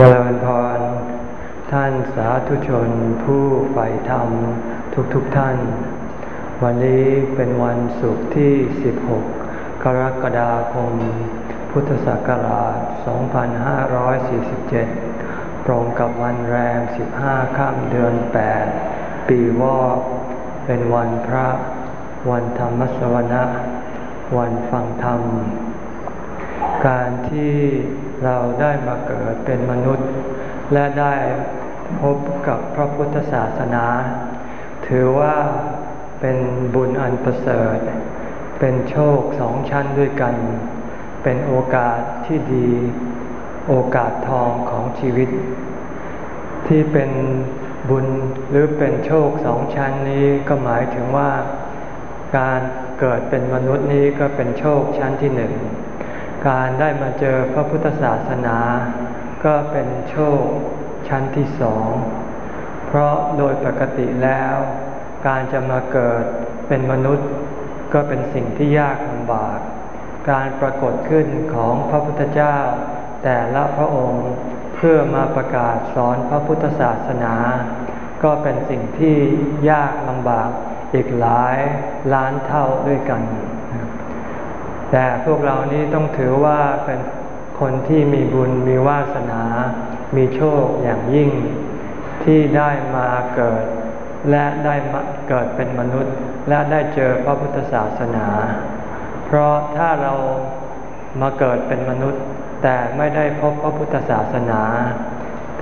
เจริญพร ท่านสาธุชนผู้ใฝ่ธรรมทุกๆทท่าน วันนี้เป็นวันศุกร์ที่ 16 กรกฎาคม พุทธศักราช 2547 ตรงกับวันแรม 15ค่ำเดือน 8 ปีวอกเป็นวันพระ วันธรรมสวนะ วันฟังธรรม การที่เราได้มาเกิดเป็นมนุษย์ และได้พบกับพระพุทธศาสนา ถือว่าเป็นบุญอันประเสริฐ เป็นโชคสองชั้นด้วยกัน เป็นโอกาสที่ดี โอกาสทองของชีวิต ที่เป็นบุญหรือเป็นโชคสองชั้นนี้ก็หมายถึงว่า การเกิดเป็นมนุษย์นี้ก็เป็นโชคชั้นที่หนึ่ง การได้มาเจอพระพุทธศาสนา ก็เป็นโชคชั้นที่สอง เพราะโดยปกติแล้ว การจะมาเกิดเป็นมนุษย์ ก็เป็นสิ่งที่ยากลำบาก การปรากฏขึ้นของพระพุทธเจ้า แต่ละพระองค์เพื่อมาประกาศสอนพระพุทธศาสนา ก็เป็นสิ่งที่ยากลำบากอีกหลายล้านเท่าด้วยกัน แต่พวกเรานี้ต้องถือว่าเป็นคนที่มีบุญมีวาสนา มีโชคอย่างยิ่ง ที่ได้มาเกิด และได้มาเกิดเป็นมนุษย์ และได้เจอพระพุทธศาสนา เพราะถ้าเรามาเกิดเป็นมนุษย์ แต่ไม่ได้พบพระพุทธศาสนา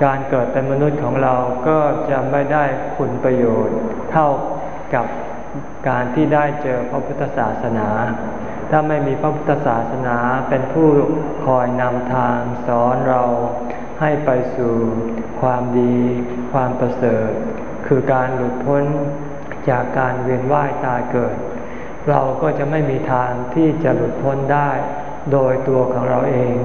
การเกิดเป็นมนุษย์ของเราก็จะไม่ได้คุณประโยชน์ เท่ากับการที่ได้เจอพระพุทธศาสนา ถ้าไม่มีพระพุทธศาสนาเป็นผู้คอยนำทางสอนเราให้ไปสู่ความดี ความประเสริฐ คือการหลุดพ้นจากการเวียนว่ายตายเกิด เราก็จะไม่มีทางที่จะหลุดพ้นได้โดยตัวของเราเอง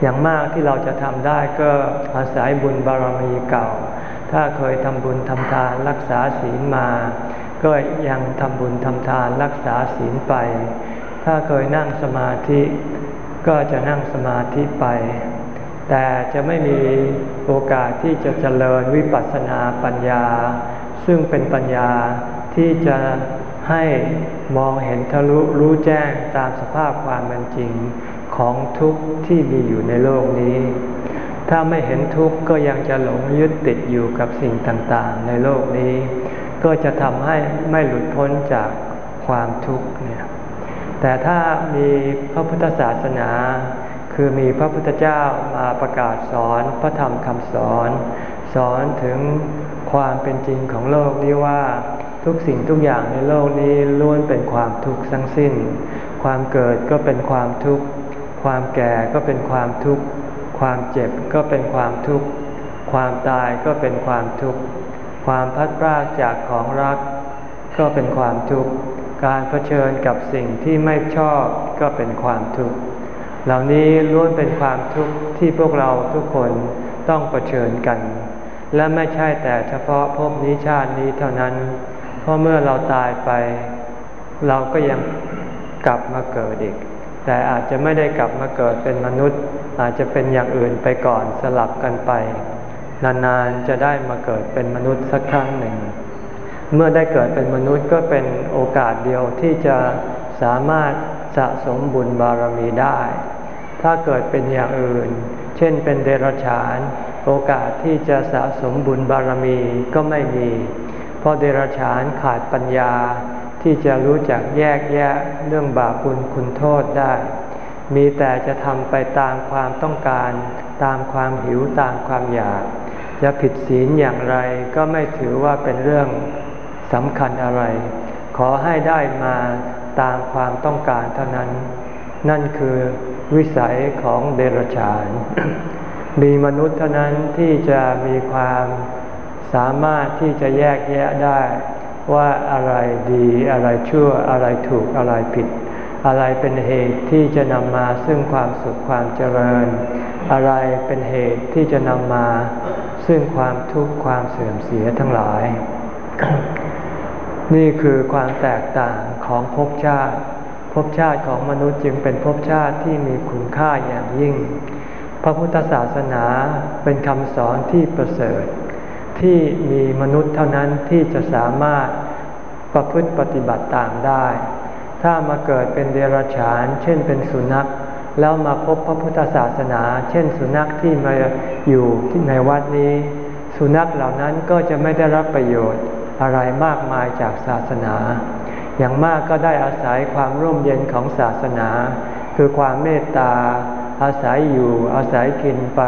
อย่างมากที่เราจะทำได้ก็อาศัยบุญบารมีเก่า ถ้าเคยทำบุญทำทานรักษาศีลมา ก็ยังทำบุญทำทานรักษาศีลไป ถ้าเคยนั่งสมาธิก็จะนั่งสมาธิไป แต่จะไม่มีโอกาสที่จะเจริญวิปัสสนาปัญญา ซึ่งเป็นปัญญาที่จะให้มองเห็นทะลุรู้แจ้งตามสภาพความเป็นจริงของทุกข์ที่มีอยู่ในโลกนี้ ถ้าไม่เห็นทุกข์ก็ยังจะหลงยึดติดอยู่กับสิ่งต่างๆ ในโลกนี้ ก็จะทำให้ไม่หลุดพ้นจากความทุกข์เนี่ย แต่ถ้ามีพระพุทธศาสนา คือมีพระพุทธเจ้ามาประกาศสอนพระธรรมคำสอน สอนถึงความเป็นจริงของโลกนี้ว่าทุกสิ่งทุกอย่างในโลกนี้ล้วนเป็นความทุกข์ทั้งสิ้น ความเกิดก็เป็นความทุกข์ ความแก่ก็เป็นความทุกข์ ความเจ็บก็เป็นความทุกข์ ความตายก็เป็นความทุกข์ ความพัดพรากจากของรัก ก็เป็นความทุกข์ การเผชิญกับสิ่งที่ไม่ชอบก็เป็นความทุกข์ เหล่านี้ล้วนเป็นความทุกข์ที่พวกเราทุกคนต้องเผชิญกัน และไม่ใช่แต่เฉพาะภพนี้ชาตินี้เท่านั้น เพราะเมื่อเราตายไป เราก็ยังกลับมาเกิดอีก แต่อาจจะไม่ได้กลับมาเกิดเป็นมนุษย์ อาจจะเป็นอย่างอื่นไปก่อนสลับกันไป นานๆจะได้มาเกิดเป็นมนุษย์สักครั้งหนึ่ง เมื่อได้เกิดเป็นมนุษย์ก็เป็นโอกาสเดียวที่จะสามารถสะสมบุญบารมีได้ ถ้าเกิดเป็นอย่างอื่น เช่นเป็นเดรัจฉาน โอกาสที่จะสะสมบุญบารมีก็ไม่มี เพราะเดรัจฉานขาดปัญญาที่จะรู้จักแยกแยะเรื่องบาปบุญคุณโทษได้ มีแต่จะทำไปตามความต้องการ ตามความหิวตามความอยาก จะผิดศีลอย่างไรก็ไม่ถือว่าเป็นเรื่อง สำคัญอะไร ขอให้ได้มาตามความต้องการเท่านั้น นั่นคือวิสัยของเดรัจฉาน มีมนุษย์เท่านั้นที่จะมีความสามารถที่จะแยกแยะได้ว่าอะไรดีอะไรชั่วอะไรถูกอะไรผิด อะไรเป็นเหตุที่จะนำมาซึ่งความสุขความเจริญ อะไรเป็นเหตุที่จะนำมาซึ่งความทุกข์ความเสื่อมเสียทั้งหลาย นี่คือความแตกต่างของภพชาติภพชาติของมนุษย์จึงเป็นภพชาติที่มีคุณค่าอย่างยิ่งพพระพุทธศาสนาเป็นคำสอนที่ประเสริฐ ที่มีมนุษย์เท่านั้นที่จะสามารถประพฤติปฏิบัติตามได้ ถ้ามาเกิดเป็นเดรัจฉาน เช่นเป็นสุนัข แล้วมาพบพระพุทธศาสนา เช่นสุนัขที่มาอยู่ที่ในวัดนี้ สุนัขเหล่านั้นก็จะไม่ได้รับประโยชน์ อะไรมากมายจากศาสนา อย่างมากก็ได้อาศัยความร่มเย็นของศาสนา คือความเมตตา อาศัยอยู่อาศัยกินไป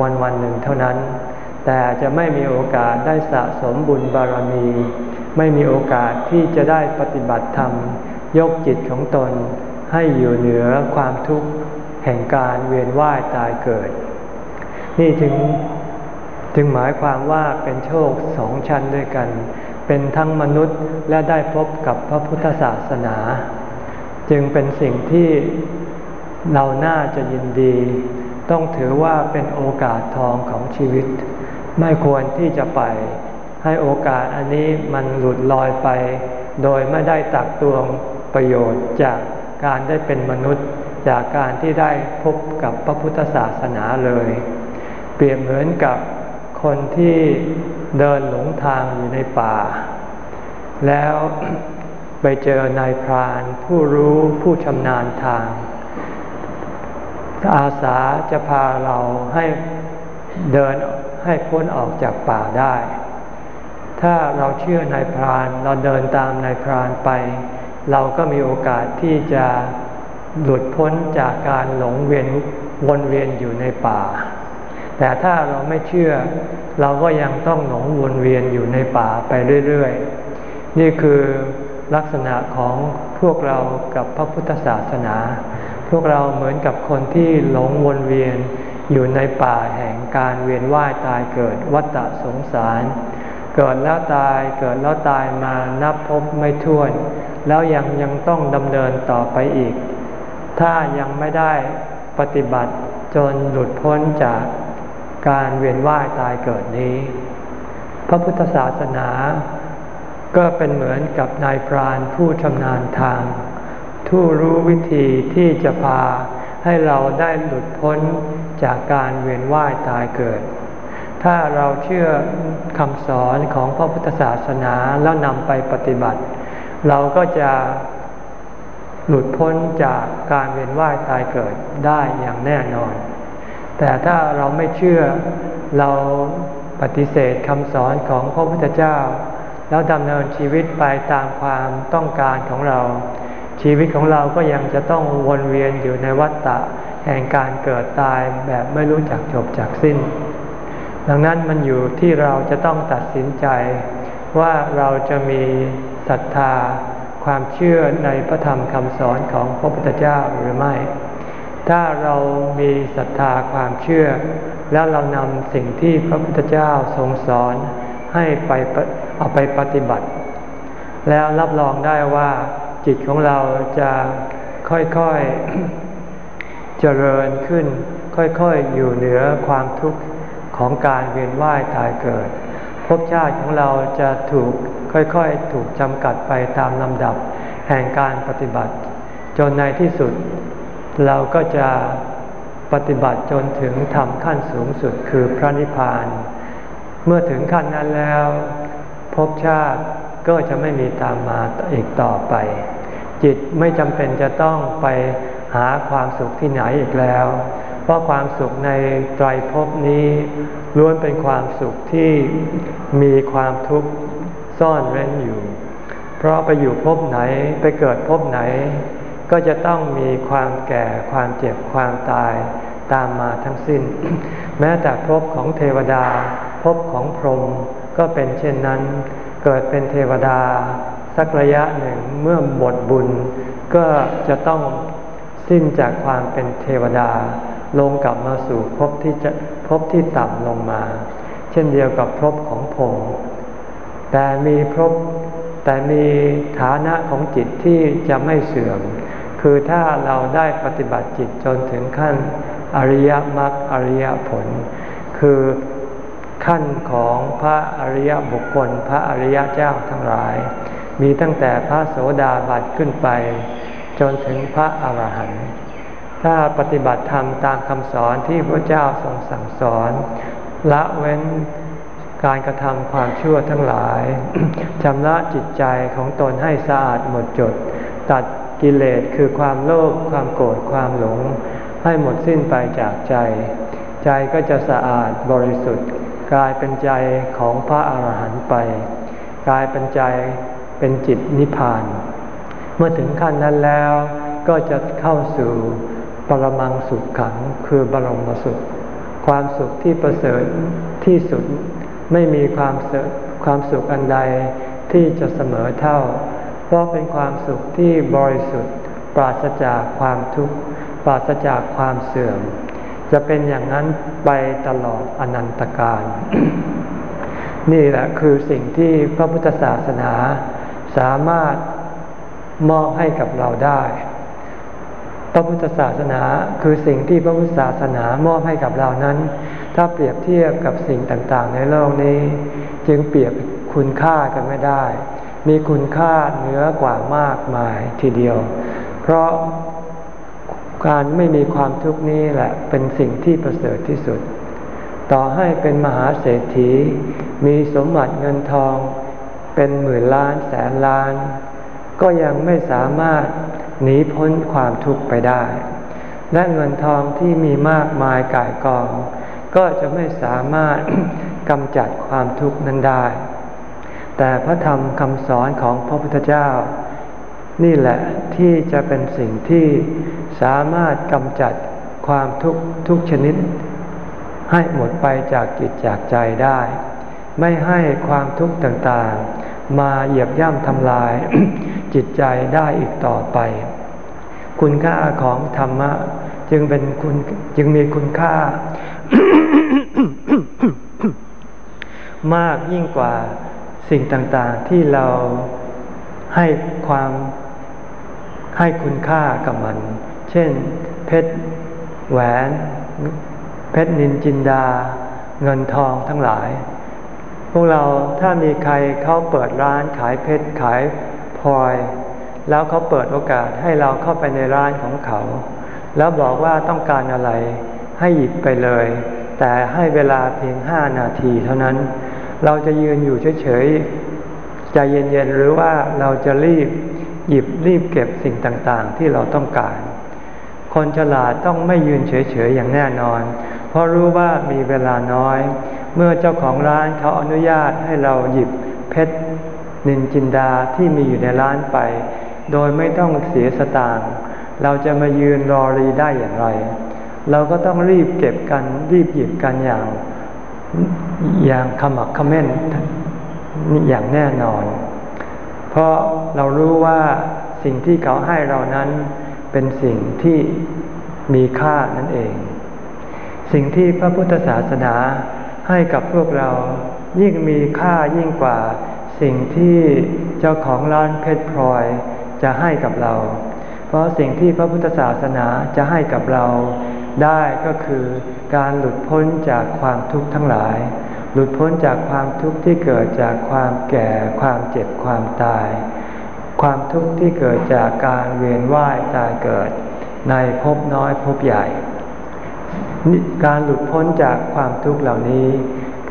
วันวันหนึ่งเท่านั้น แต่จะไม่มีโอกาสได้สะสมบุญบารมี ไม่มีโอกาสที่จะได้ปฏิบัติธรรม ยกจิตของตนให้อยู่เหนือความทุกข์แห่งการเวียนว่ายตายเกิด นี่จึง จึงหมายความว่าเป็นโชคสองชั้นด้วยกัน เป็นทั้งมนุษย์และได้พบกับพระพุทธศาสนา จึงเป็นสิ่งที่เราน่าจะยินดี ต้องถือว่าเป็นโอกาสทองของชีวิต ไม่ควรที่จะไป ให้โอกาสอันนี้มันหลุดลอยไป โดยไม่ได้ตักตวงประโยชน์จากการได้เป็นมนุษย์จากการที่ได้พบกับพระพุทธศาสนาเลย เปรียบเหมือนกับ คนที่เดินหลงทางอยู่ในป่า แล้วไปเจอนายพรานผู้รู้ผู้ชำนาญทาง อาสาจะพาเราให้เดินให้พ้นออกจากป่าได้ ถ้าเราเชื่อนายพรานเราเดินตามนายพรานไป เราก็มีโอกาสที่จะหลุดพ้นจากการหลงเวียนวนเวียนอยู่ในป่า แต่ถ้าเราไม่เชื่อ เราก็ยังต้องหลงวนเวียนอยู่ในป่าไปเรื่อยๆ นี่คือลักษณะของพวกเรากับพระพุทธศาสนา พวกเราเหมือนกับคนที่หลงวนเวียนอยู่ในป่าแห่งการเวียนว่ายตายเกิดวัฏสงสาร เกิดแล้วตายเกิดแล้วตายมานับพบไม่ถ้วน แล้วยังยังต้องดำเนินต่อไปอีก ถ้ายังไม่ได้ปฏิบัติจนหลุดพ้นจาก การเวียนว่ายตายเกิดนี้ พระพุทธศาสนา ก็เป็นเหมือนกับนายพรานผู้ชำนาญทางทู่รู้วิธีที่จะพาให้เราได้หลุดพ้นจากการเวียนว่ายตายเกิด ถ้าเราเชื่อคำสอนของพระพุทธศาสนาแล้วนำไปปฏิบัติ เราก็จะหลุดพ้นจากการเวียนว่ายตายเกิดได้อย่างแน่นอน แต่ถ้าเราไม่เชื่อเราปฏิเสธคำสอนของพระพุทธเจ้า แล้วดำเนินชีวิตไปตามความต้องการของเรา ชีวิตของเราก็ยังจะต้องวนเวียนอยู่ในวัฏฏะแห่งการเกิดตายแบบไม่รู้จักจบจากสิ้น ดังนั้นมันอยู่ที่เราจะต้องตัดสินใจ ว่าเราจะมีศรัทธาความเชื่อในพระธรรมคำสอนของพระพุทธเจ้าหรือไม่ ถ้าเรามีศรัทธาความเชื่อ แล้วเรานำสิ่งที่พระพุทธเจ้าทรงสอนให้ไปเอาไปปฏิบัติ แล้วรับรองได้ว่าจิตของเราจะค่อยๆเจริญขึ้น ค่อยๆอยู่เหนือความทุกข์ของการเวียนว่ายตายเกิดภพชาติของเราจะถูกค่อยๆ ถูกจำกัดไปตามลำดับแห่งการปฏิบัติ จนในที่สุด เราก็จะปฏิบัติจนถึงทำขั้นสูงสุดคือพระนิพพาน เมื่อถึงขั้นนั้นแล้วภพชาติก็จะไม่มีตามมาอีกต่อไป จิตไม่จำเป็นจะต้องไปหาความสุขที่ไหนอีกแล้ว เพราะความสุขในไตรภพนี้ล้วนเป็นความสุขที่มีความทุกข์ซ่อนเร้นอยู่ เพราะไปอยู่ภพไหนไปเกิดภพไหน ก็จะต้องมีความแก่ความเจ็บความตายตามมาทั้งสิ้น แม้แต่ภพของเทวดาภพของพรหมก็เป็นเช่นนั้น เกิดเป็นเทวดา สักระยะหนึ่งเมื่อหมดบุญ ก็จะต้องสิ้นจากความเป็นเทวดา ลงกลับมาสู่ภพที่จะภพที่ต่ำลงมา เช่นเดียวกับภพของพรหมแต่มีภพแต่มีฐานะของจิตที่จะไม่เสื่อม คือถ้าเราได้ปฏิบัติจิตจนถึงขั้นอริยมรรคอริยผล คือขั้นของพระอริยบุคคล พระอริยเจ้าทั้งหลาย มีตั้งแต่พระโสดาบันขึ้นไป จนถึงพระอรหันต์ถ้าปฏิบัติธรรมตามคำสอนที่พระเจ้าทรงสั่งสอน ละเว้นการกระทำความชั่วทั้งหลายชำระจิตใจของตนให้สะอาดหมดจด ตัด กิเลสคือความโลภความโกรธความหลง ให้หมดสิ้นไปจากใจ ใจก็จะสะอาดบริสุทธิ์ กลายเป็นใจของพระอาหารหันต์ไป กลายเป็นใจเป็นจิตนิพพาน เมื่อถึงขั้นนั้นแล้วก็จะเข้าสู่ปรมังสุขขังคือบรมสุข ความสุขที่ประเสริฐที่สุดไม่มีความความสุขอันใดที่จะเสมอเท่า เพราะเป็นความสุขที่บริสุทธิ์ ปราศจากความทุกข์ ปราศจากความเสื่อม จะเป็นอย่างนั้นไปตลอดอนันตกาล นี่แหละคือสิ่งที่พระพุทธศาสนาสามารถมอบให้กับเราได้ พระพุทธศาสนาคือสิ่งที่พระพุทธศาสนามอบให้กับเรานั้น ถ้าเปรียบเทียบกับสิ่งต่างๆ ในโลกนี้ จึงเปรียบคุณค่ากันไม่ได้ มีคุณค่าเหนือกว่ามากมายทีเดียว เพราะการไม่มีความทุกข์นี้แหละเป็นสิ่งที่ประเสริฐที่สุด ต่อให้เป็นมหาเศรษฐี มีสมบัติเงินทอง เป็นหมื่นล้านแสนล้าน ก็ยังไม่สามารถหนีพ้นความทุกข์ไปได้ และเงินทองที่มีมากมายก่ายกอง ก็จะไม่สามารถกำจัดความทุกข์นั้นได้ แต่พระธรรมคำสอนของพระพุทธเจ้า นี่แหละที่จะเป็นสิ่งที่สามารถกำจัดความทุกข์ทุกชนิด ให้หมดไปจากจิตจากใจได้ ไม่ให้ความทุกข์ต่างๆ มาเหยียบย่ำทำลาย จิตใจได้อีกต่อไป คุณค่าของธรรมะจึงเป็นคุณจึงมีคุณค่ามากยิ่งกว่า สิ่งต่างๆที่เราให้ความให้คุณค่ากับมัน เช่น เพชรแหวน เพชรนินจินดา เงินทองทั้งหลาย พวกเราถ้ามีใครเขาเปิดร้านขายเพชรขายพลอย แล้วเขาเปิดโอกาสให้เราเข้าไปในร้านของเขา แล้วบอกว่าต้องการอะไรให้หยิบไปเลย แต่ให้เวลาเพียงห้านาทีเท่านั้น เราจะยืนอยู่เฉยๆใจเย็นๆหรือว่าเราจะรีบหยิบรีบเก็บสิ่งต่างๆ ที่เราต้องการ คนฉลาดต้องไม่ยืนเฉยๆอย่างแน่นอน เพราะรู้ว่ามีเวลาน้อย เมื่อเจ้าของร้านเขาอนุญาตให้เราหยิบเพชรนินจินดาที่มีอยู่ในร้านไป โดยไม่ต้องเสียสตางค์เราจะมายืนรอรีได้อย่างไร เราก็ต้องรีบเก็บกันรีบหยิบกันอย่าง อย่างขมักขม้นอย่างแน่นอน เพราะเรารู้ว่าสิ่งที่เขาให้เรานั้นเป็นสิ่งที่มีค่านั่นเอง สิ่งที่พระพุทธศาสนาให้กับพวกเรายิ่งมีค่ายิ่งกว่า สิ่งที่เจ้าของร้านเพชรพลอยจะให้กับเรา เพราะสิ่งที่พระพุทธศาสนาจะให้กับเรา ได้ก็คือการหลุดพ้นจากความทุกข์ทั้งหลาย หลุดพ้นจากความทุกข์ที่เกิดจากความแก่ ความเจ็บความตาย ความทุกข์ที่เกิดจากการเวียนว่ายตายเกิด ในภพน้อยภพใหญ่ การหลุดพ้นจากความทุกข์เหล่านี้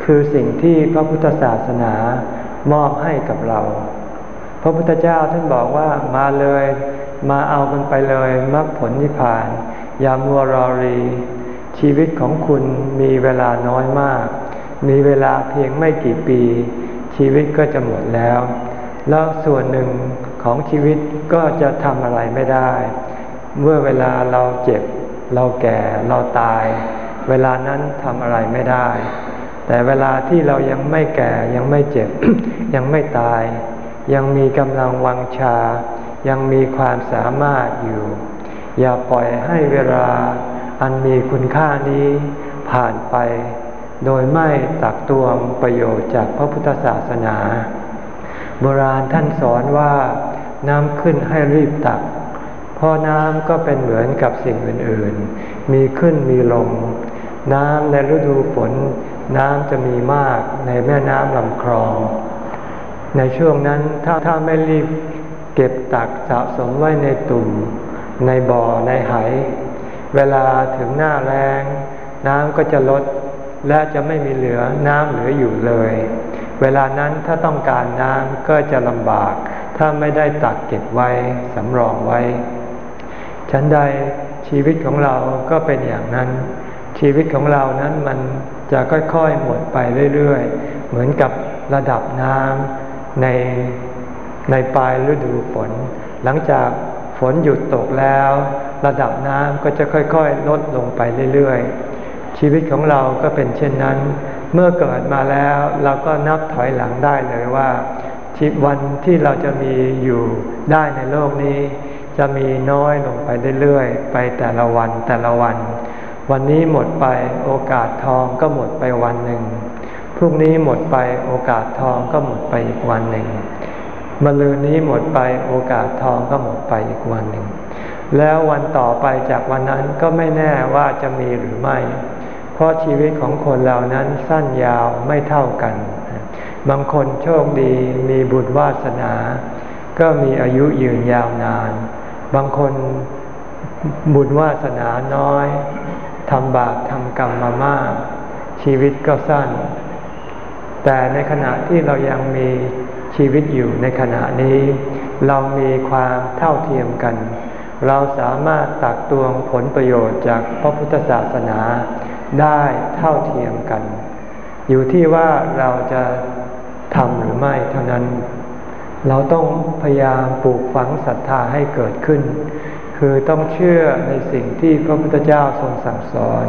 คือสิ่งที่พระพุทธศาสนามอบให้กับเรา พระพุทธเจ้าท่านบอกว่ามาเลย มาเอากันไปเลยมรรคผลนิพพาน อย่ามัวรอรี ชีวิตของคุณมีเวลาน้อยมาก มีเวลาเพียงไม่กี่ปี ชีวิตก็จะหมดแล้ว แล้วส่วนหนึ่งของชีวิตก็จะทำอะไรไม่ได้ เมื่อเวลาเราเจ็บ เราแก่เราตาย เวลานั้นทำอะไรไม่ได้ แต่เวลาที่เรายังไม่แก่ยังไม่เจ็บ ยังไม่ตาย ยังมีกำลังวังชา ยังมีความสามารถอยู่ อย่าปล่อยให้เวลาอันมีคุณค่านี้ผ่านไป โดยไม่ตักตวงประโยชน์จากพระพุทธศาสนา โบราณท่านสอนว่าน้ำขึ้นให้รีบตัก เพราะน้ำก็เป็นเหมือนกับสิ่งอื่นๆ มีขึ้นมีลง น้ำในฤดูฝนน้ำจะมีมากในแม่น้ำลำคลอง ในช่วงนั้นถ้าถ้าไม่รีบเก็บตักสะสมไว้ในตุ่ม ในบ่อในไห เวลาถึงหน้าแรงน้ำก็จะลดและจะไม่มีเหลือน้ำเหลืออยู่เลย เวลานั้นถ้าต้องการน้ำก็จะลำบาก ถ้าไม่ได้ตักเก็บไว้สำรองไว้ ฉันใดชีวิตของเราก็เป็นอย่างนั้น ชีวิตของเรานั้นมันจะค่อยๆหมดไปเรื่อยๆ เหมือนกับระดับน้ำในในปลายฤดูฝน หลังจาก ฝนหยุดตกแล้ว ระดับน้ำก็จะค่อยๆ ลดลงไปเรื่อยๆ ชีวิตของเราก็เป็นเช่นนั้น เมื่อเกิดมาแล้วเราก็นับถอยหลังได้เลยว่าชีวันที่เราจะมีอยู่ได้ในโลกนี้ จะมีน้อยลงไปเรื่อยๆ ไปแต่ละวันแต่ละวัน วันนี้หมดไปโอกาสทองก็หมดไปวันหนึ่งพรุ่งนี้หมดไปโอกาสทองก็หมดไปอีกวันหนึ่ง มลืนนี้หมดไปโอกาสทองก็หมดไปอีกวันหนึ่ง แล้ววันต่อไปจากวันนั้นก็ไม่แน่ว่าจะมีหรือไม่ เพราะชีวิตของคนเหล่านั้นสั้นยาวไม่เท่ากัน บางคนโชคดีมีบุญวาสนา ก็มีอายุยืนยาวนาน บางคนบุญวาสนาน้อยทำบาปทำกรรมมามาก ชีวิตก็สั้น แต่ในขณะที่เรายังมี ชีวิตอยู่ในขณะนี้ เรามีความเท่าเทียมกัน เราสามารถตักตวงผลประโยชน์จากพระพุทธศาสนาได้เท่าเทียมกัน อยู่ที่ว่าเราจะทำหรือไม่เท่านั้น เราต้องพยายามปลูกฝังศรัทธาให้เกิดขึ้น คือต้องเชื่อในสิ่งที่พระพุทธเจ้าทรงสั่งสอน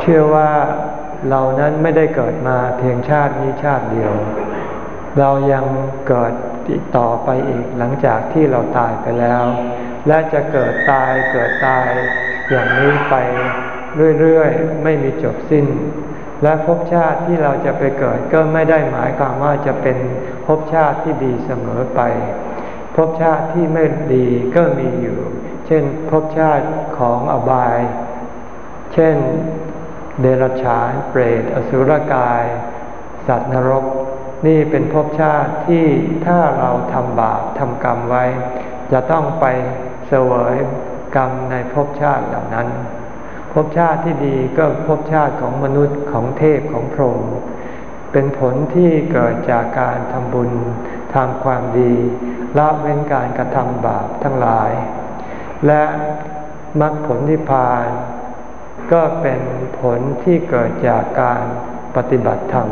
เชื่อว่าเรานั้นไม่ได้เกิดมาเพียงชาตินี้ชาติเดียว เรายังเกิดติดต่อไปอีกหลังจากที่เราตายไปแล้ว และจะเกิดตายเกิดตายอย่างนี้ไปเรื่อยๆ ไม่มีจบสิ้น และภพชาติที่เราจะไปเกิดก็ไม่ได้หมายความว่าจะเป็นภพชาติที่ดีเสมอไปภพชาติที่ไม่ดีก็มีอยู่ เช่นภพชาติของอบาย เช่น เดรัจฉาน เปรต อสุรกาย สัตว์นรก นี่เป็นภพชาติที่ถ้าเราทำบาปทำกรรมไว้ จะต้องไปเสวยกรรมในภพชาติเหล่านั้นภพชาติที่ดีก็ภพชาติของมนุษย์ของเทพของพรหมเป็นผลที่เกิดจากการทำบุญทำความดีละเว้นการกระทำบาปทั้งหลาย และมรรคผลนิพพาน ก็เป็นผลที่เกิดจากการปฏิบัติธรรม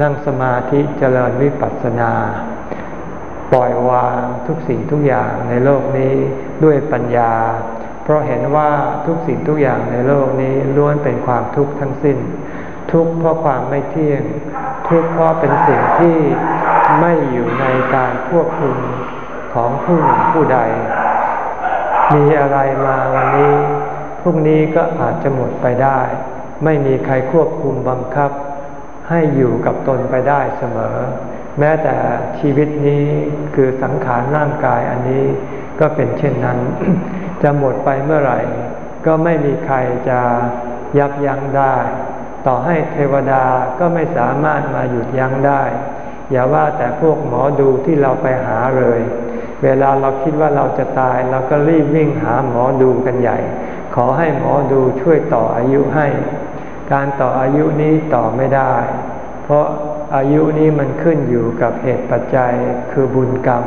นั่งสมาธิเจริญวิปัสสนา ปล่อยวางทุกสิ่งทุกอย่างในโลกนี้ด้วยปัญญา เพราะเห็นว่าทุกสิ่งทุกอย่างในโลกนี้ล้วนเป็นความทุกข์ทั้งสิ้น ทุกข์เพราะความไม่เที่ยง ทุกข์เพราะเป็นสิ่งที่ไม่อยู่ในการควบคุมของผู้หนึ่งผู้ใด มีอะไรมาวันนี้พรุ่งนี้ก็อาจจะหมดไปได้ ไม่มีใครควบคุมบังคับ ให้อยู่กับตนไปได้เสมอ แม้แต่ชีวิตนี้คือสังขารร่างกายอันนี้ก็เป็นเช่นนั้น จะหมดไปเมื่อไหร่ ก็ไม่มีใครจะยับยั้งได้ ต่อให้เทวดาก็ไม่สามารถมาหยุดยั้งได้ อย่าว่าแต่พวกหมอดูที่เราไปหาเลย เวลาเราคิดว่าเราจะตาย เราก็รีบวิ่งหาหมอดูกันใหญ่ ขอให้หมอดูช่วยต่ออายุให้ การต่ออายุนี้ต่อไม่ได้ เพราะอายุนี้มันขึ้นอยู่กับเหตุปัจจัยคือบุญกรรม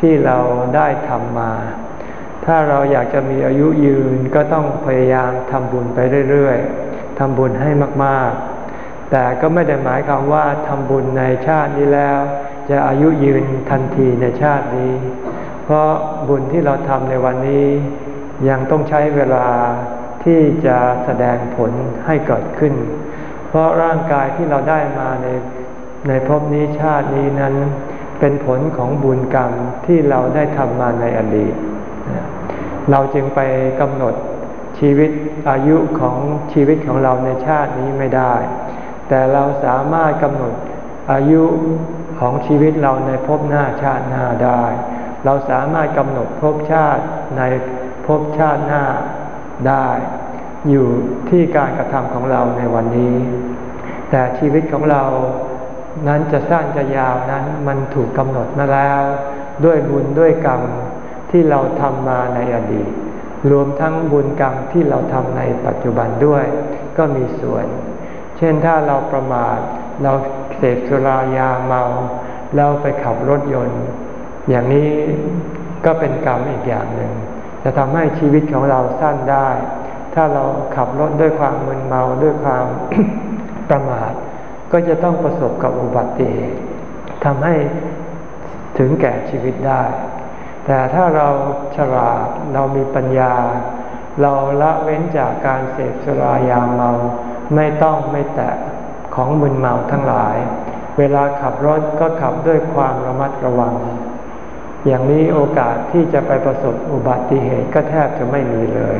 ที่เราได้ทำมา ถ้าเราอยากจะมีอายุยืนก็ต้องพยายามทำบุญไปเรื่อยๆทำบุญให้มากๆ แต่ก็ไม่ได้หมายความว่าทำบุญในชาตินี้แล้ว จะอายุยืนทันทีในชาตินี้ เพราะบุญที่เราทำในวันนี้ ยังต้องใช้เวลา ที่จะแสดงผลให้เกิดขึ้น เพราะร่างกายที่เราได้มาในในภพนี้ชาตินี้นั้น เป็นผลของบุญกรรมที่เราได้ทำมาในอดีต เราจึงไปกำหนดชีวิตอายุของชีวิตของเราในชาตินี้ไม่ได้ แต่เราสามารถกำหนดอายุของชีวิตเราในภพหน้าชาติหน้าได้ เราสามารถกำหนดภพชาติในภพชาติหน้า ได้ อยู่ที่การกระทำของเราในวันนี้ แต่ชีวิตของเรานั้นจะสั้นจะยาวนั้นมันถูกกำหนดมาแล้ว ด้วยบุญด้วยกรรมที่เราทำมาในอดีต รวมทั้งบุญกรรมที่เราทำในปัจจุบันด้วย ก็มีส่วน เช่นถ้าเราประมาทเราเสพสุรายาเมา เราไปขับรถยนต์ อย่างนี้ก็เป็นกรรมอีกอย่างหนึ่ง จะทำให้ชีวิตของเราสั้นได้ ถ้าเราขับรถด้วยความมึนเมาด้วยความประมาท ก็จะต้องประสบกับอุบัติเหตุทำให้ถึงแก่ชีวิตได้ แต่ถ้าเราฉลาดเรามีปัญญา เราละเว้นจากการเสพสุรายาเมา ไม่ต้องไม่แตะของมึนเมาทั้งหลาย เวลาขับรถก็ขับด้วยความระมัดระวัง อย่างนี้โอกาสที่จะไปประสบอุบัติเหตุก็แทบจะไม่มีเลย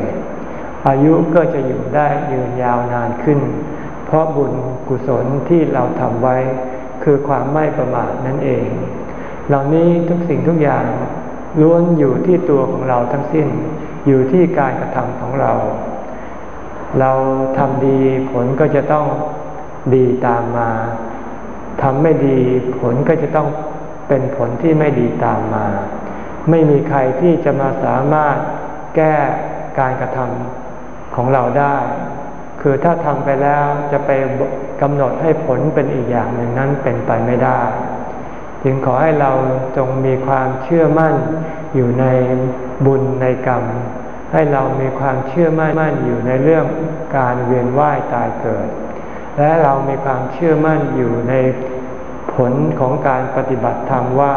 อายุก็จะอยู่ได้ยืนยาวนานขึ้น เพราะบุญกุศลที่เราทำไว้คือความไม่ประมาทนั่นเอง เหล่านี้ทุกสิ่งทุกอย่างล้วนอยู่ที่ตัวของเราทั้งสิ้น อยู่ที่การกระทำของเรา เราทำดีผลก็จะต้องดีตามมาทำไม่ดีผลก็จะต้อง เป็นผลที่ไม่ดีตามมา ไม่มีใครที่จะมาสามารถแก้การกระทำของเราได้ คือถ้าทำไปแล้วจะไปกำหนดให้ผลเป็นอีกอย่างหนึ่งนั้นเป็นไปไม่ได้ จึงขอให้เราจงมีความเชื่อมั่นอยู่ในบุญในกรรม ให้เรามีความเชื่อมั่นอยู่ในเรื่องการเวียนว่ายตายเกิด และเรามีความเชื่อมั่นอยู่ใน ผลของการปฏิบัติธรรมว่า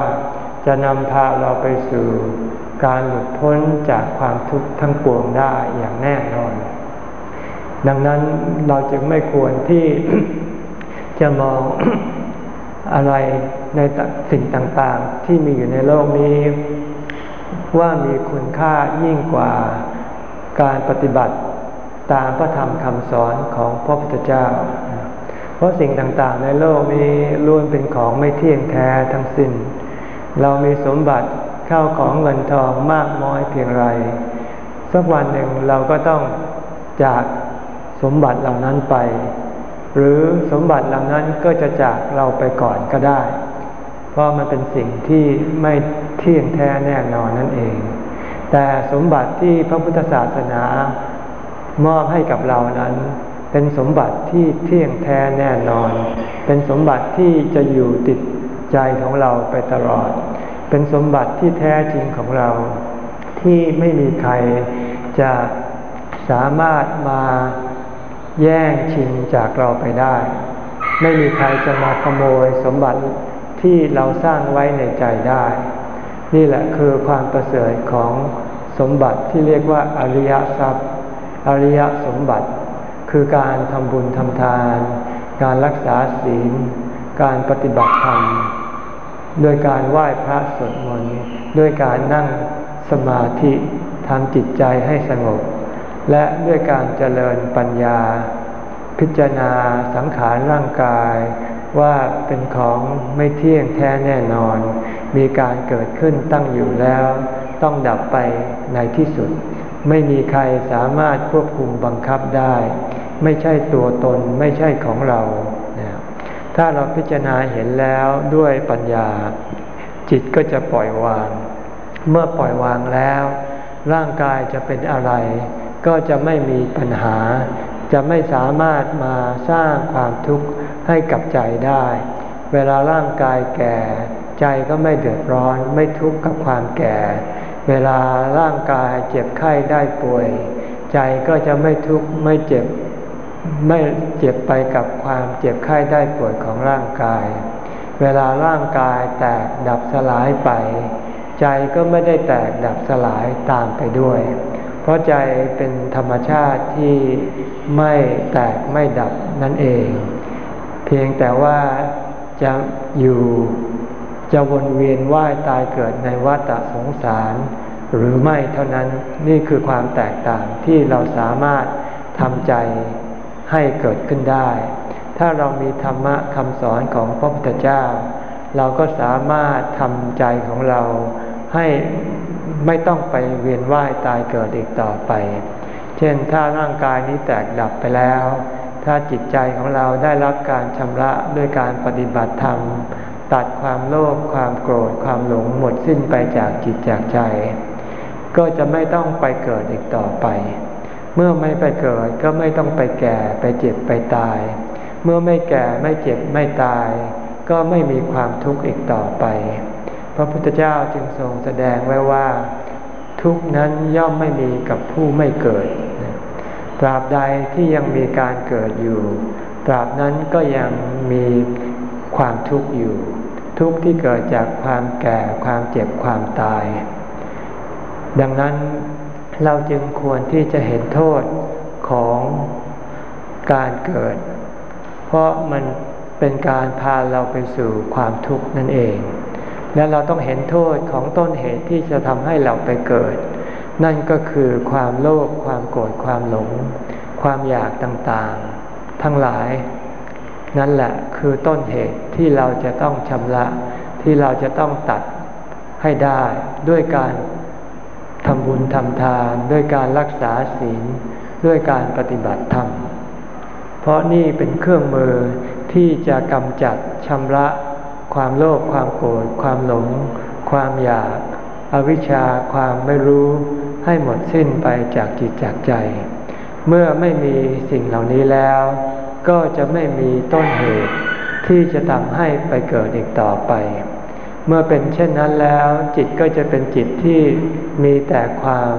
จะนำพาเราไปสู่การหลุดพ้นจากความทุกข์ทั้งปวงได้อย่างแน่นอน ดังนั้นเราจึงไม่ควรที่จะมองอะไรในสิ่งต่างๆ ที่มีอยู่ในโลกนี้ ว่ามีคุณค่ายิ่งกว่าการปฏิบัติตามพระธรรมคำสอนของพระพุทธเจ้า เพราะสิ่งต่างๆในโลกนี้ล้วนเป็นของไม่เที่ยงแท้ทั้งสิ้น เรามีสมบัติเข้าของเงินทองมากน้อยเพียงไร สักวันหนึ่งเราก็ต้องจากสมบัติเหล่านั้นไป หรือสมบัติเหล่านั้นก็จะจากเราไปก่อนก็ได้ เพราะมันเป็นสิ่งที่ไม่เที่ยงแท้แน่นอนนั่นเอง แต่สมบัติที่พระพุทธศาสนามอบให้กับเรานั้น เป็นสมบัติที่เที่ยงแท้แน่นอน เป็นสมบัติที่จะอยู่ติดใจของเราไปตลอด เป็นสมบัติที่แท้จริงของเรา ที่ไม่มีใครจะสามารถมาแย่งชิงจากเราไปได้ ไม่มีใครจะมาขโมยสมบัติที่เราสร้างไว้ในใจได้ นี่แหละคือความประเสริฐของสมบัติที่เรียกว่าอริยทรัพย์ อริยสมบัติ คือการทำบุญทำทาน การรักษาศีล การปฏิบัติธรรมด้วยการไหว้พระสวดมนต์ด้วยการนั่งสมาธิทำจิตใจให้สงบ และด้วยการเจริญปัญญา พิจารณาสังขารร่างกายว่าเป็นของไม่เที่ยงแท้แน่นอน มีการเกิดขึ้นตั้งอยู่แล้ว ต้องดับไปในที่สุด ไม่มีใครสามารถควบคุมบังคับได้ ไม่ใช่ตัวตนไม่ใช่ของเรา ถ้าเราพิจารณาเห็นแล้วด้วยปัญญา จิตก็จะปล่อยวาง เมื่อปล่อยวางแล้ว ร่างกายจะเป็นอะไร ก็จะไม่มีปัญหา จะไม่สามารถมาสร้างความทุกข์ให้กับใจได้ เวลาร่างกายแก่ ใจก็ไม่เดือดร้อน ไม่ทุกข์กับความแก่ เวลาร่างกายเจ็บไข้ได้ป่วย ใจก็จะไม่ทุกข์ไม่เจ็บ ไม่เจ็บไปกับความเจ็บไข้ได้ป่วยของร่างกาย เวลาร่างกายแตกดับสลายไป ใจก็ไม่ได้แตกดับสลายตามไปด้วย เพราะใจเป็นธรรมชาติที่ไม่แตกไม่ดับนั่นเอง เพียงแต่ว่าจะอยู่จะวนเวียนว่ายตายเกิดในวัฏสงสาร หรือไม่เท่านั้นนี่คือความแตกต่างที่เราสามารถทำใจ ให้เกิดขึ้นได้ ถ้าเรามีธรรมะคำสอนของพระพุทธเจ้า เราก็สามารถทำใจของเราให้ไม่ต้องไปเวียนว่ายตายเกิดอีกต่อไป เช่นถ้าร่างกายนี้แตกดับไปแล้ว ถ้าจิตใจของเราได้รับการชำระด้วยการปฏิบัติธรรม ตัดความโลภความโกรธความหลงหมดสิ้นไปจากจิตจากใจ ก็จะไม่ต้องไปเกิดอีกต่อไป เมื่อไม่ไปเกิดก็ไม่ต้องไปแก่ไปเจ็บไปตาย เมื่อไม่แก่ไม่เจ็บไม่ตาย ก็ไม่มีความทุกข์อีกต่อไป พระพุทธเจ้าจึงทรงแสดงไว้ว่า ทุกนั้นย่อมไม่มีกับผู้ไม่เกิด ตราบใดที่ยังมีการเกิดอยู่ ตราบนั้นก็ยังมีความทุกข์อยู่ ทุกข์ที่เกิดจากความแก่ความเจ็บความตาย ดังนั้น เราจึงควรที่จะเห็นโทษของการเกิด เพราะมันเป็นการพาเราไปสู่ความทุกข์นั่นเอง และเราต้องเห็นโทษของต้นเหตุที่จะทำให้เราไปเกิด นั่นก็คือความโลภความโกรธความหลง ความอยากต่างๆ ทั้งหลาย นั่นแหละคือต้นเหตุที่เราจะต้องชำระที่เราจะต้องตัดให้ได้ด้วยการ ทำบุญทำทานด้วยการรักษาศีลด้วยการปฏิบัติธรรม เพราะนี่เป็นเครื่องมือที่จะกำจัดชำระ ความโลภความโกรธความหลง ความอยาก อวิชชาความไม่รู้ให้หมดสิ้นไปจากจิตจากใจ เมื่อไม่มีสิ่งเหล่านี้แล้ว ก็จะไม่มีต้นเหตุที่จะทำให้ไปเกิดอีกต่อไป เมื่อเป็นเช่นนั้นแล้ว จิตก็จะเป็นจิตที่มีแต่ความ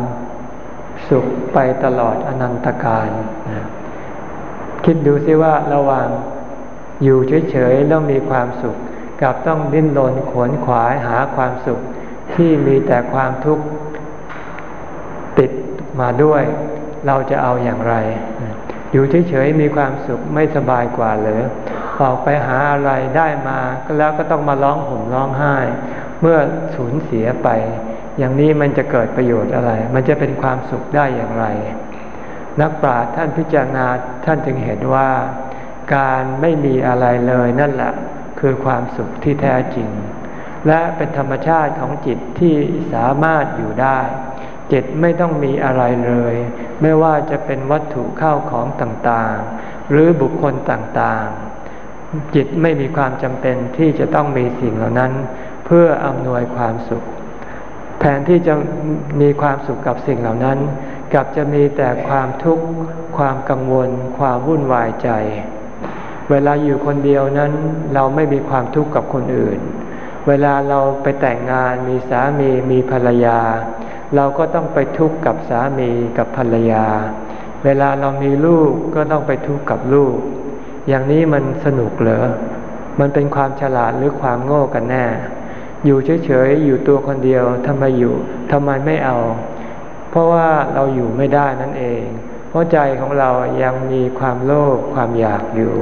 สุขไปตลอดอนันตการคิดดูซิว่าระหว่างอยู่เฉยๆแล้วมีความสุข กับต้องดิ้นรนขวนขวายหาความสุข ที่มีแต่ความทุกข์ติดมาด้วย เราจะเอาอย่างไร อยู่เฉยๆมีความสุขไม่สบายกว่าหรือ ออกไปหาอะไรได้มาแล้วก็ต้องมาร้องห่มร้องไห้ เมื่อสูญเสียไป อย่างนี้มันจะเกิดประโยชน์อะไร มันจะเป็นความสุขได้อย่างไร นักปราชญ์ท่านพิจารณาท่านจึงเห็นว่า การไม่มีอะไรเลยนั่นแหละคือความสุขที่แท้จริง และเป็นธรรมชาติของจิตที่สามารถอยู่ได้จิตไม่ต้องมีอะไรเลย ไม่ว่าจะเป็นวัตถุเข้าของต่างๆ หรือบุคคลต่างๆ จิตไม่มีความจำเป็นที่จะต้องมีสิ่งเหล่านั้น เพื่ออำนวยความสุข แทนที่จะมีความสุขกับสิ่งเหล่านั้น กลับจะมีแต่ความทุกข์ ความกังวล ความวุ่นวายใจ เวลาอยู่คนเดียวนั้น เราไม่มีความทุกข์กับคนอื่น เวลาเราไปแต่งงานมีสามีมีภรรยา เราก็ต้องไปทุกข์กับสามีกับภรรยา เวลาเรามีลูกก็ต้องไปทุกข์กับลูก อย่างนี้มันสนุกเหรอ มันเป็นความฉลาดหรือความโง่กันแน่ อยู่เฉยๆ อยู่ตัวคนเดียวทำไมอยู่ทำไมไม่เอา เพราะว่าเราอยู่ไม่ได้นั่นเอง เพราะใจของเรายังมีความโลภความอยากอยู่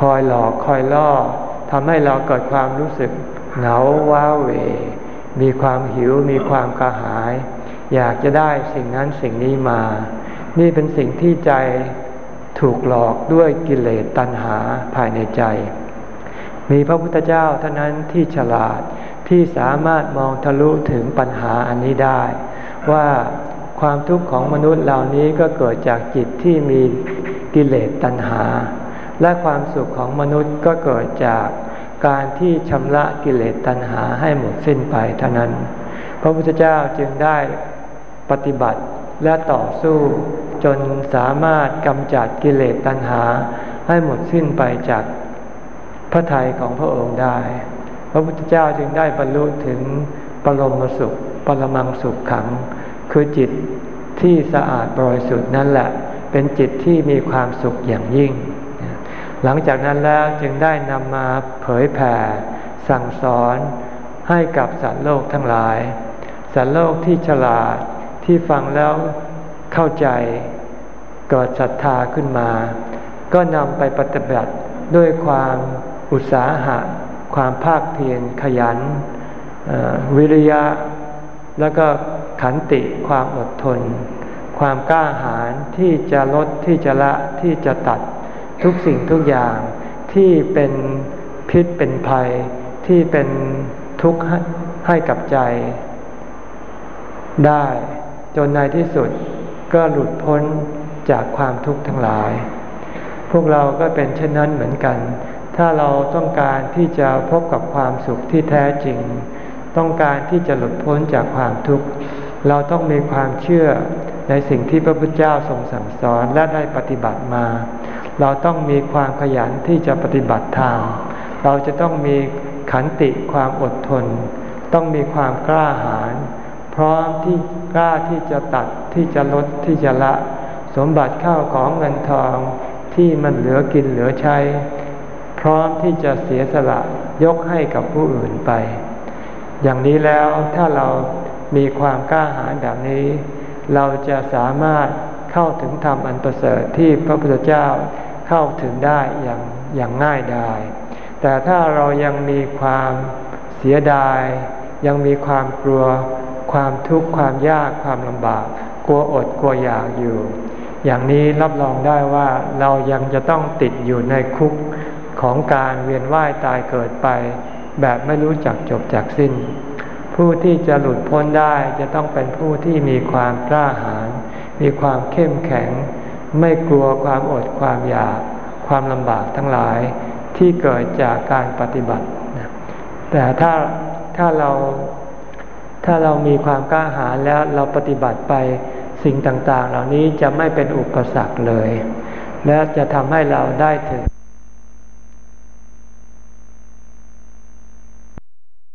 คอยหลอกคอยล่อทำให้เราเกิดความรู้สึกเหงาว้าเหวมีความหิวมีความกระหาย อยากจะได้สิ่งนั้นสิ่งนี้มา นี่เป็นสิ่งที่ใจ ถูกหลอกด้วยกิเลสตัณหาภายในใจ มีพระพุทธเจ้าเท่านั้นที่ฉลาดที่สามารถมองทะลุถึงปัญหาอันนี้ได้ ว่าความทุกข์ของมนุษย์เหล่านี้ก็เกิดจากจิตที่มีกิเลสตัณหา และความสุขของมนุษย์ก็เกิดจากการที่ชำระกิเลสตัณหาให้หมดสิ้นไปเท่านั้น พระพุทธเจ้าจึงได้ปฏิบัติและต่อสู้ จนสามารถกำจัดกิเลสตัณหาให้หมดสิ้นไปจากพระทัยของพระองค์ได้ พระพุทธเจ้าจึงได้บรรลุถึงปรมสุข ปรมังสุขขัง คือจิตที่สะอาดบริสุทธิ์นั่นแหละ เป็นจิตที่มีความสุขอย่างยิ่ง หลังจากนั้นแล้วจึงได้นำมาเผยแผ่ สั่งสอนให้กับสัตว์โลกทั้งหลาย สัตว์โลกที่ฉลาดที่ฟังแล้ว เข้าใจเกิดศรัทธาขึ้นมา ก็นำไปปฏิบัติด้วยความอุตสาหะ ความภาคเพียรขยัน วิริยะ แล้วก็ขันติความอดทน ความกล้าหาญที่จะลดที่จะละที่จะตัดทุกสิ่งทุกอย่างที่เป็นพิษเป็นภัยที่เป็นทุกข์ให้กับใจ ได้จนในที่สุด ก็หลุดพ้นจากความทุกข์ทั้งหลาย พวกเราก็เป็นเช่นนั้นเหมือนกัน ถ้าเราต้องการที่จะพบกับความสุขที่แท้จริง ต้องการที่จะหลุดพ้นจากความทุกข์ เราต้องมีความเชื่อในสิ่งที่พระพุทธเจ้าทรงสั่งสอนและได้ปฏิบัติมา เราต้องมีความขยันที่จะปฏิบัติธรรม เราจะต้องมีขันติความอดทน ต้องมีความกล้าหาญพร้อมที่กล้าที่จะตัด ที่จะลดที่จะละ สมบัติข้าวของเงินทองที่มันเหลือกินเหลือใช้ พร้อมที่จะเสียสละยกให้กับผู้อื่นไป อย่างนี้แล้วถ้าเรามีความกล้าหาญแบบนี้ เราจะสามารถเข้าถึงธรรมอันประเสริฐที่พระพุทธเจ้าเข้าถึงได้อย่างอย่างง่ายดายแต่ถ้าเรายังมีความเสียดาย ยังมีความกลัว ความทุกข์ความยากความลำบากก ลัวอดกลัวอยากอยู่ อย่างนี้รับรองได้ว่าเรายังจะต้องติดอยู่ในคุกของการเวียนว่ายตายเกิดไป แบบไม่รู้จักจบจากสิ้น ผู้ที่จะหลุดพ้นได้จะต้องเป็นผู้ที่มีความกล้าหาญมีความเข้มแข็ง ไม่กลัวความอดความอยาก ความลำบากทั้งหลายที่เกิดจากการปฏิบัติ แต่ถ้าถ้าเราถ้าเรามีความกล้าหาญแล้วเราปฏิบัติไป สิ่งต่างๆ เหล่านี้จะไม่เป็นอุปสรรคเลย และจะทำให้เราได้ถึง